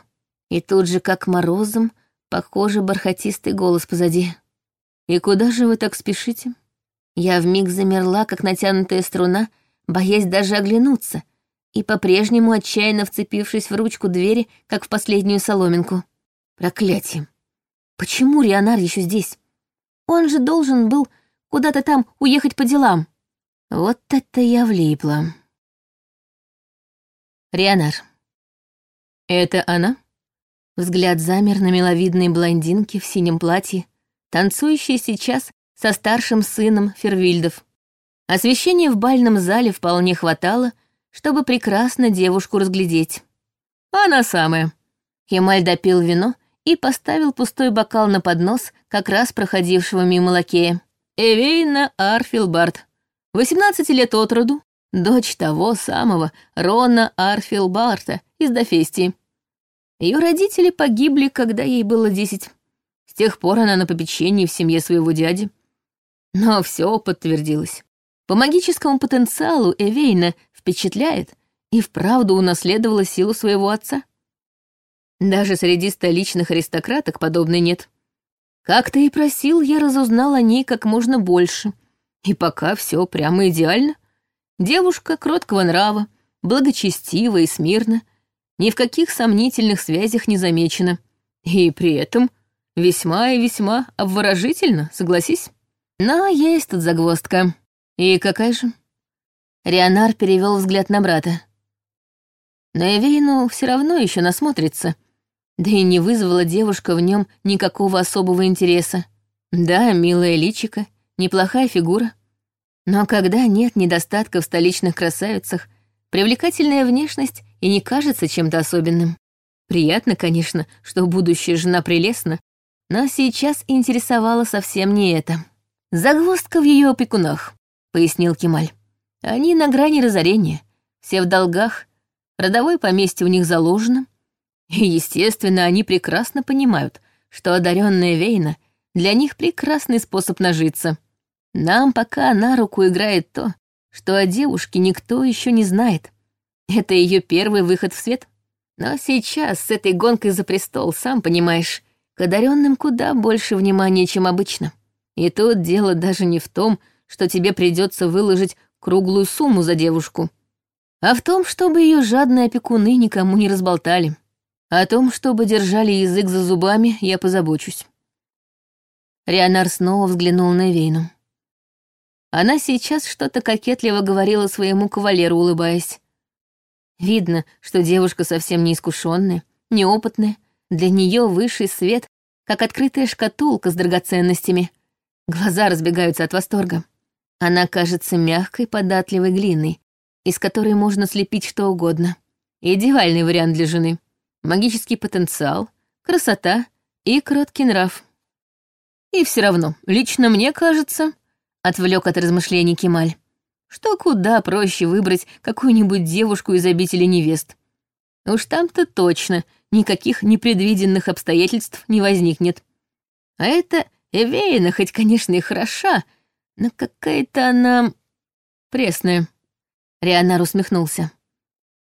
[SPEAKER 2] и тут же, как морозом, похоже, бархатистый голос позади. «И куда же вы так спешите?» Я вмиг замерла, как натянутая струна, боясь даже оглянуться, и по-прежнему отчаянно вцепившись в ручку двери, как в последнюю соломинку. Проклятие! Почему Рионар еще здесь?
[SPEAKER 1] Он же должен был куда-то там уехать по делам. Вот это я влипла. Рионар. Это она? Взгляд замер на миловидной блондинке в синем платье, танцующей сейчас со старшим сыном Фервильдов. Освещения в бальном зале вполне хватало, чтобы прекрасно девушку разглядеть. Она самая. Кемаль допил вино и поставил пустой бокал на поднос как раз проходившего мимо лакея. Эвейна Арфилбард, 18 лет от роду, дочь того самого Рона Арфилбарта из Дофестии. Ее родители погибли, когда ей было 10. С тех пор она на попечении в семье своего дяди. Но все подтвердилось. По магическому потенциалу Эвейна впечатляет и вправду унаследовала силу своего отца. Даже среди столичных аристократок подобной нет. Как ты и просил, я разузнал о ней как можно больше. И пока все прямо идеально. Девушка кроткого нрава, благочестива и смирна, ни в каких сомнительных связях не замечена. И при этом весьма и весьма обворожительно, согласись. Но есть тут загвоздка. И какая же? Рионар перевел взгляд на брата. На Эвейну все равно еще насмотрится, да и не вызвала девушка в нем никакого особого интереса. Да, милая личика, неплохая фигура. Но когда нет недостатка в столичных красавицах, привлекательная внешность и не кажется чем-то особенным. Приятно, конечно, что будущая жена прелестна, но сейчас интересовало совсем не это. «Загвоздка в ее опекунах», — пояснил Кемаль. «Они на грани разорения, все в долгах, родовое поместье у них заложено, и, естественно, они прекрасно понимают, что одаренная Вейна для них прекрасный способ нажиться. Нам пока на руку играет то, что о девушке никто еще не знает. Это ее первый выход в свет. Но сейчас с этой гонкой за престол, сам понимаешь, к одаренным куда больше внимания, чем обычно. И тут дело даже не в том, что тебе придется выложить круглую сумму за девушку, а в том, чтобы ее жадные опекуны никому не разболтали. О том, чтобы держали язык за зубами, я позабочусь. Рионар снова взглянул на Вейну. Она сейчас что-то кокетливо говорила своему кавалеру, улыбаясь. Видно, что девушка совсем неискушенная, неопытная. Для нее высший свет, как открытая шкатулка с драгоценностями. Глаза разбегаются от восторга. Она кажется мягкой, податливой глиной, из которой можно слепить что угодно. Идеальный вариант для жены магический потенциал, красота и кроткий нрав. И все равно, лично мне кажется, отвлек от размышлений Кемаль, что куда проще выбрать какую-нибудь девушку из обители невест. Уж там-то точно никаких непредвиденных обстоятельств не возникнет. А это Эвейна хоть, конечно, и хороша, но какая-то она пресная. Рианар усмехнулся.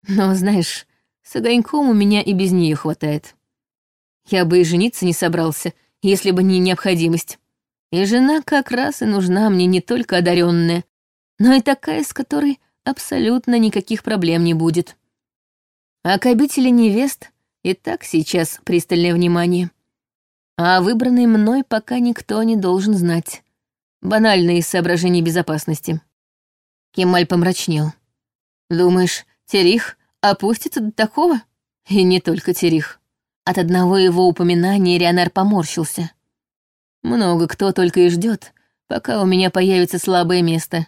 [SPEAKER 1] Но, знаешь, с огоньком у меня и без нее хватает. Я бы и жениться не собрался, если бы не необходимость. И жена как раз и нужна мне не только одаренная, но и такая, с которой абсолютно никаких проблем не будет. А к обители невест и так сейчас пристальное внимание. А выбранный мной пока никто не должен знать. Банальные из соображений безопасности. Кемаль помрачнел. «Думаешь, Терих Опустится до такого? И не только Терих. От одного его упоминания Рионар поморщился. Много кто только и ждет, пока у меня появится слабое место.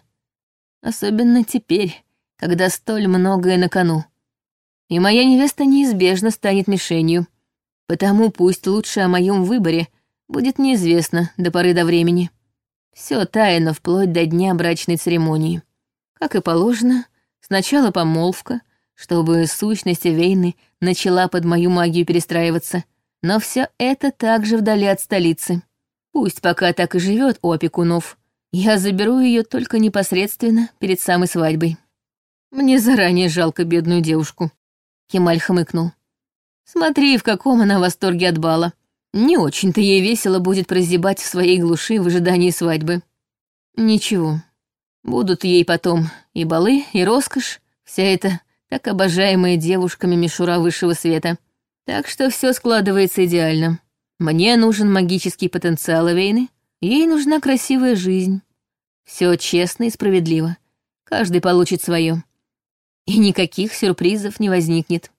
[SPEAKER 1] Особенно теперь, когда столь многое на кону. И моя невеста неизбежно станет мишенью. Потому пусть лучше о моем выборе будет неизвестно до поры до времени. Все тайно вплоть до дня брачной церемонии. Как и положено, сначала помолвка — чтобы сущность Вейны начала под мою магию перестраиваться. Но все это также вдали от столицы. Пусть пока так и живет у опекунов. Я заберу ее только непосредственно перед самой свадьбой. Мне заранее жалко бедную девушку. Кемаль хмыкнул. Смотри, в каком она восторге от бала. Не очень-то ей весело будет прозябать в своей глуши в ожидании свадьбы. Ничего. Будут ей потом и балы, и роскошь, вся эта так обожаемая девушками мишура высшего света. Так что все складывается идеально. Мне нужен магический потенциал Эвейны, Ей нужна красивая жизнь. Все честно и справедливо. Каждый получит свое. И никаких сюрпризов не возникнет.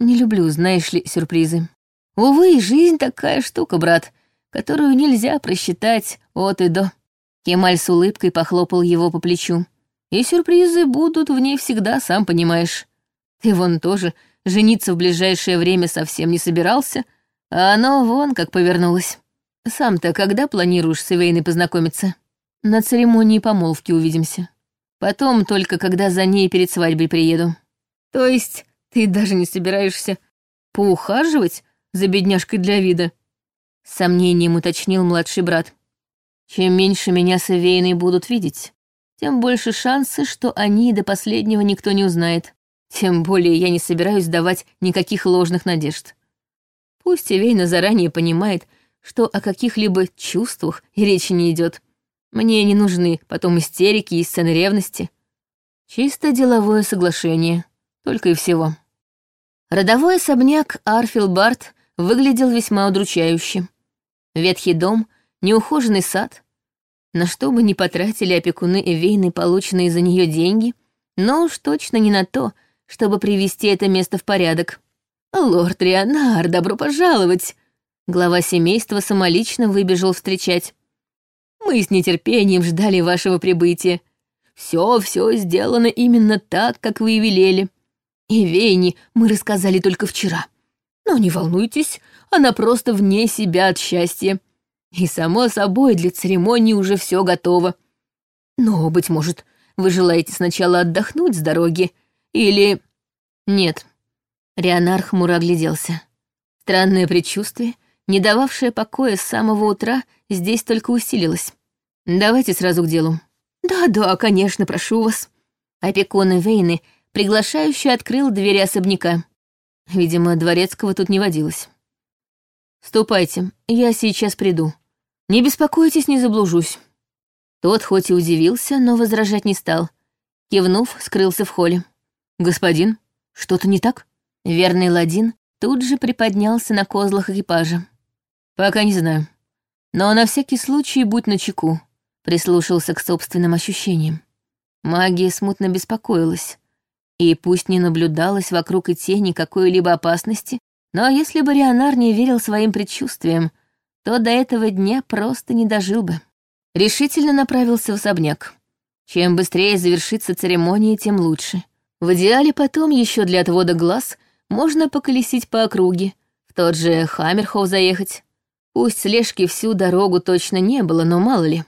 [SPEAKER 1] Не люблю, знаешь ли, сюрпризы. Увы, жизнь такая штука, брат, которую нельзя просчитать от и до. Кемаль с улыбкой похлопал его по плечу. И сюрпризы будут в ней всегда, сам понимаешь. Ты вон тоже жениться в ближайшее время совсем не собирался, а оно вон как повернулось. Сам-то когда планируешь с Ивейной познакомиться? На церемонии помолвки увидимся. Потом только когда за ней перед свадьбой приеду. То есть ты даже не собираешься поухаживать за бедняжкой для вида?» С сомнением уточнил младший брат. «Чем меньше меня с Эвейной будут видеть, тем больше шансы, что они до последнего никто не узнает. Тем более я не собираюсь давать никаких ложных надежд. Пусть Эвейна заранее понимает, что о каких-либо чувствах и речи не идет. Мне не нужны потом истерики и сцены ревности. Чисто деловое соглашение, только и всего. Родовой особняк Арфил Барт выглядел весьма удручающе. Ветхий дом, неухоженный сад. На что бы ни потратили опекуны Эвейны полученные за нее деньги, но уж точно не на то, чтобы привести это место в порядок. «Лорд Рионар, добро пожаловать!» Глава семейства самолично выбежал встречать. Мы с нетерпением ждали вашего прибытия. Все, все сделано именно так, как вы и велели. И Вейне мы рассказали только вчера. Но не волнуйтесь, она просто вне себя от счастья. И, само собой, для церемонии уже все готово. Но, быть может, вы желаете сначала отдохнуть с дороги, или... Нет. Рионар хмуро огляделся. Странное предчувствие, не дававшее покоя с самого утра, здесь только усилилось. Давайте сразу к делу. Да-да, конечно, прошу вас. Опекун Вейны приглашающий открыл двери особняка. Видимо, дворецкого тут не водилось. «Ступайте, я сейчас приду. Не беспокойтесь, не заблужусь». Тот хоть и удивился, но возражать не стал. Кивнув, скрылся в холле. «Господин, что-то не так?» Верный Ладин тут же приподнялся на козлах экипажа. «Пока не знаю. Но на всякий случай будь начеку прислушался к собственным ощущениям. Магия смутно беспокоилась. И пусть не наблюдалось вокруг и тени какой-либо опасности, но если бы Рионар не верил своим предчувствиям, то до этого дня просто не дожил бы. Решительно направился в особняк. Чем быстрее завершится церемония, тем лучше. В идеале потом еще для отвода глаз можно поколесить по округе, в тот же Хаммерхоу заехать. Пусть слежки всю дорогу точно не было, но мало ли.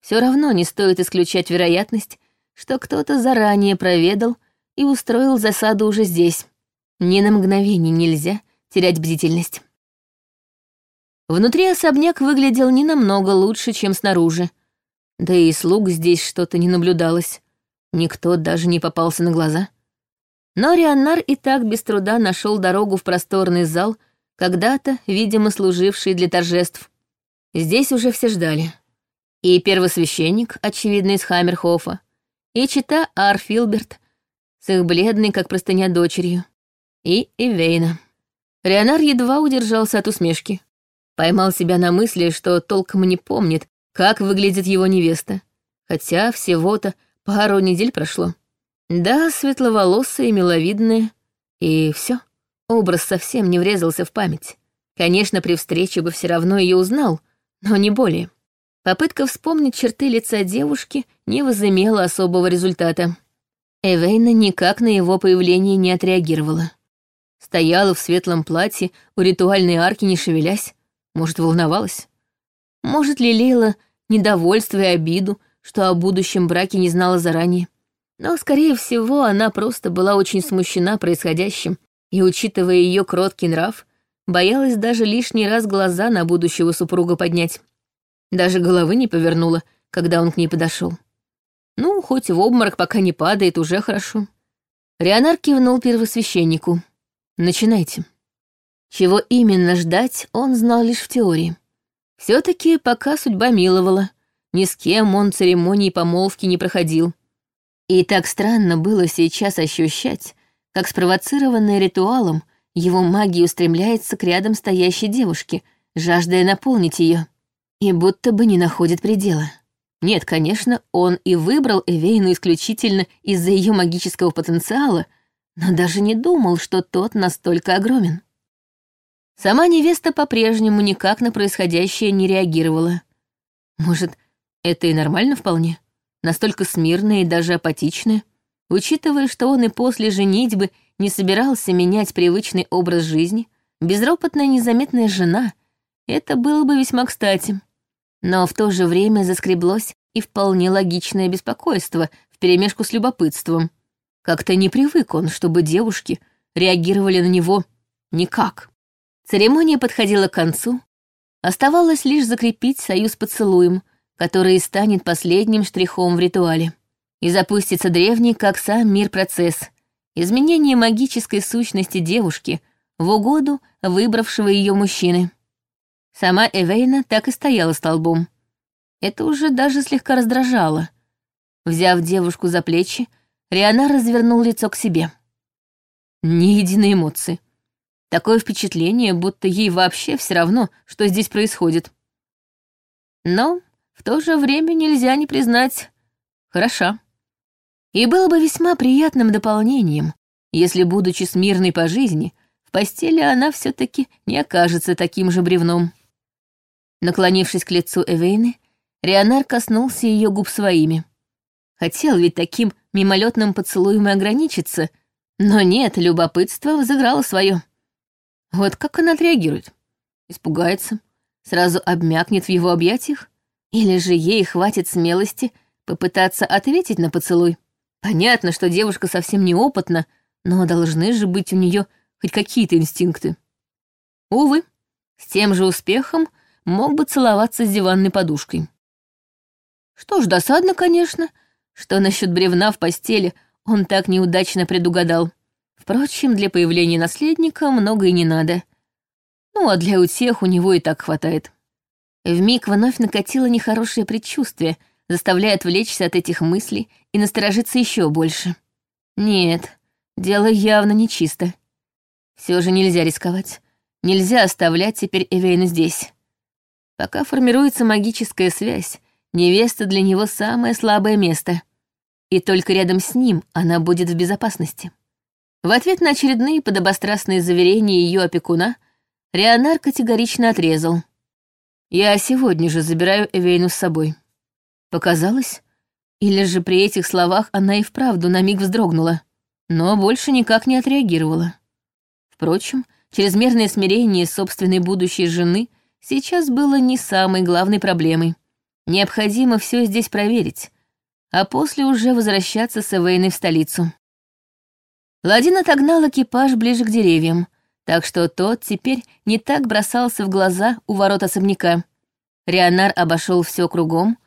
[SPEAKER 1] Все равно не стоит исключать вероятность, что кто-то заранее проведал и устроил засаду уже здесь. Ни на мгновение нельзя терять бдительность. Внутри особняк выглядел не намного лучше, чем снаружи. Да и слуг здесь что-то не наблюдалось. Никто даже не попался на глаза. Но Рианнар и так без труда нашел дорогу в просторный зал, когда-то, видимо, служивший для торжеств. Здесь уже все ждали. И первосвященник, очевидно, из Хаммерхофа, и чита Арфилберт с их бледной, как простыня, дочерью, и Ивейна. Рионар едва удержался от усмешки. Поймал себя на мысли, что толком не помнит, как выглядит его невеста, хотя всего-то пару недель прошло. Да, светловолосая и миловидная, и все. Образ совсем не врезался в память. Конечно, при встрече бы все равно ее узнал, но не более. Попытка вспомнить черты лица девушки не возымела особого результата. Эвейна никак на его появление не отреагировала. Стояла в светлом платье у ритуальной арки, не шевелясь. Может, волновалась? Может, лелеяла недовольство и обиду, что о будущем браке не знала заранее. Но, скорее всего, она просто была очень смущена происходящим, и, учитывая ее кроткий нрав, боялась даже лишний раз глаза на будущего супруга поднять. Даже головы не повернула, когда он к ней подошел. Ну, хоть в обморок пока не падает, уже хорошо. Рионар кивнул первосвященнику. «Начинайте». Чего именно ждать, он знал лишь в теории. все таки пока судьба миловала, ни с кем он церемонии помолвки не проходил. И так странно было сейчас ощущать, как спровоцированная ритуалом, его магия устремляется к рядом стоящей девушке, жаждая наполнить ее. и будто бы не находит предела. Нет, конечно, он и выбрал Эвейну исключительно из-за ее магического потенциала, но даже не думал, что тот настолько огромен. Сама невеста по-прежнему никак на происходящее не реагировала. Может, это и нормально вполне? Настолько смирная и даже апатичная, учитывая, что он и после женитьбы не собирался менять привычный образ жизни, безропотная незаметная жена — это было бы весьма кстати. Но в то же время заскреблось и вполне логичное беспокойство вперемешку с любопытством. Как-то не привык он, чтобы девушки реагировали на него никак. Церемония подходила к концу. Оставалось лишь закрепить союз поцелуем, который станет последним штрихом в ритуале. И запустится древний, как сам мир, процесс. Изменение магической сущности девушки в угоду выбравшего ее мужчины. Сама Эвейна так и стояла столбом. Это уже даже слегка раздражало. Взяв девушку за плечи, Риана развернул лицо к себе. Ни единой эмоции. Такое впечатление, будто ей вообще все равно, что здесь происходит. Но в то же время нельзя не признать «хороша». И было бы весьма приятным дополнением, если, будучи смирной по жизни, в постели она все таки не окажется таким же бревном. Наклонившись к лицу Эвейны, Рионар коснулся ее губ своими. Хотел ведь таким мимолетным поцелуем и ограничиться, но нет, любопытство взыграло свое. Вот как она отреагирует? Испугается? Сразу обмякнет в его объятиях? Или же ей хватит смелости попытаться ответить на поцелуй? Понятно, что девушка совсем неопытна, но должны же быть у нее хоть какие-то инстинкты. Увы, с тем же успехом мог бы целоваться с диванной подушкой. Что ж, досадно, конечно, что насчет бревна в постели он так неудачно предугадал. Впрочем, для появления наследника много и не надо. Ну, а для утех у него и так хватает. Вмиг вновь накатило нехорошее предчувствие, заставляя отвлечься от этих мыслей и насторожиться еще больше. Нет, дело явно нечисто. Все же нельзя рисковать. Нельзя оставлять теперь Эвейна здесь. Пока формируется магическая связь, невеста для него самое слабое место. И только рядом с ним она будет в безопасности. В ответ на очередные подобострастные заверения ее опекуна, Рионар категорично отрезал. «Я сегодня же забираю Эвейну с собой». Показалось? Или же при этих словах она и вправду на миг вздрогнула, но больше никак не отреагировала. Впрочем, чрезмерное смирение собственной будущей жены сейчас было не самой главной проблемой. Необходимо все здесь проверить, а после уже возвращаться с Эвейной в столицу. Ладин отогнал экипаж ближе к деревьям, так что тот теперь не так бросался в глаза у ворот особняка. Рионар обошел все кругом,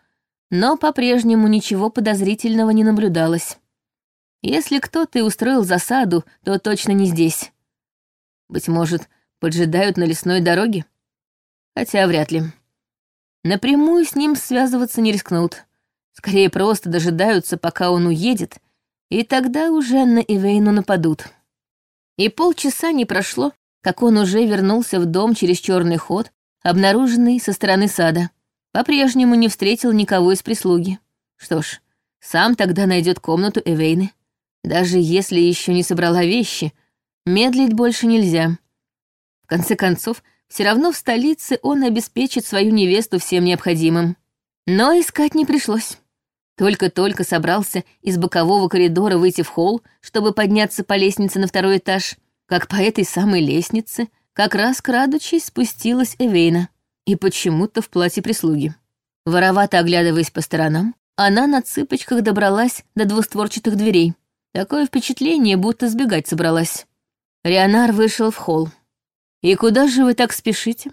[SPEAKER 1] но по-прежнему ничего подозрительного не наблюдалось. Если кто-то и устроил засаду, то точно не здесь. Быть может, поджидают на лесной дороге? Хотя вряд ли. Напрямую с ним связываться не рискнут. Скорее просто дожидаются, пока он уедет, и тогда уже на Ивейну нападут. И полчаса не прошло, как он уже вернулся в дом через черный ход, обнаруженный со стороны сада. По-прежнему не встретил никого из прислуги. Что ж, сам тогда найдет комнату Эвейны. Даже если еще не собрала вещи, медлить больше нельзя. В конце концов, все равно в столице он обеспечит свою невесту всем необходимым. Но искать не пришлось. Только-только собрался из бокового коридора выйти в холл, чтобы подняться по лестнице на второй этаж, как по этой самой лестнице, как раз крадучись, спустилась Эвейна. И почему-то в платье прислуги. Воровато оглядываясь по сторонам, она на цыпочках добралась до двустворчатых дверей. Такое впечатление, будто сбегать собралась. Рионар вышел в холл. «И куда же вы так спешите?»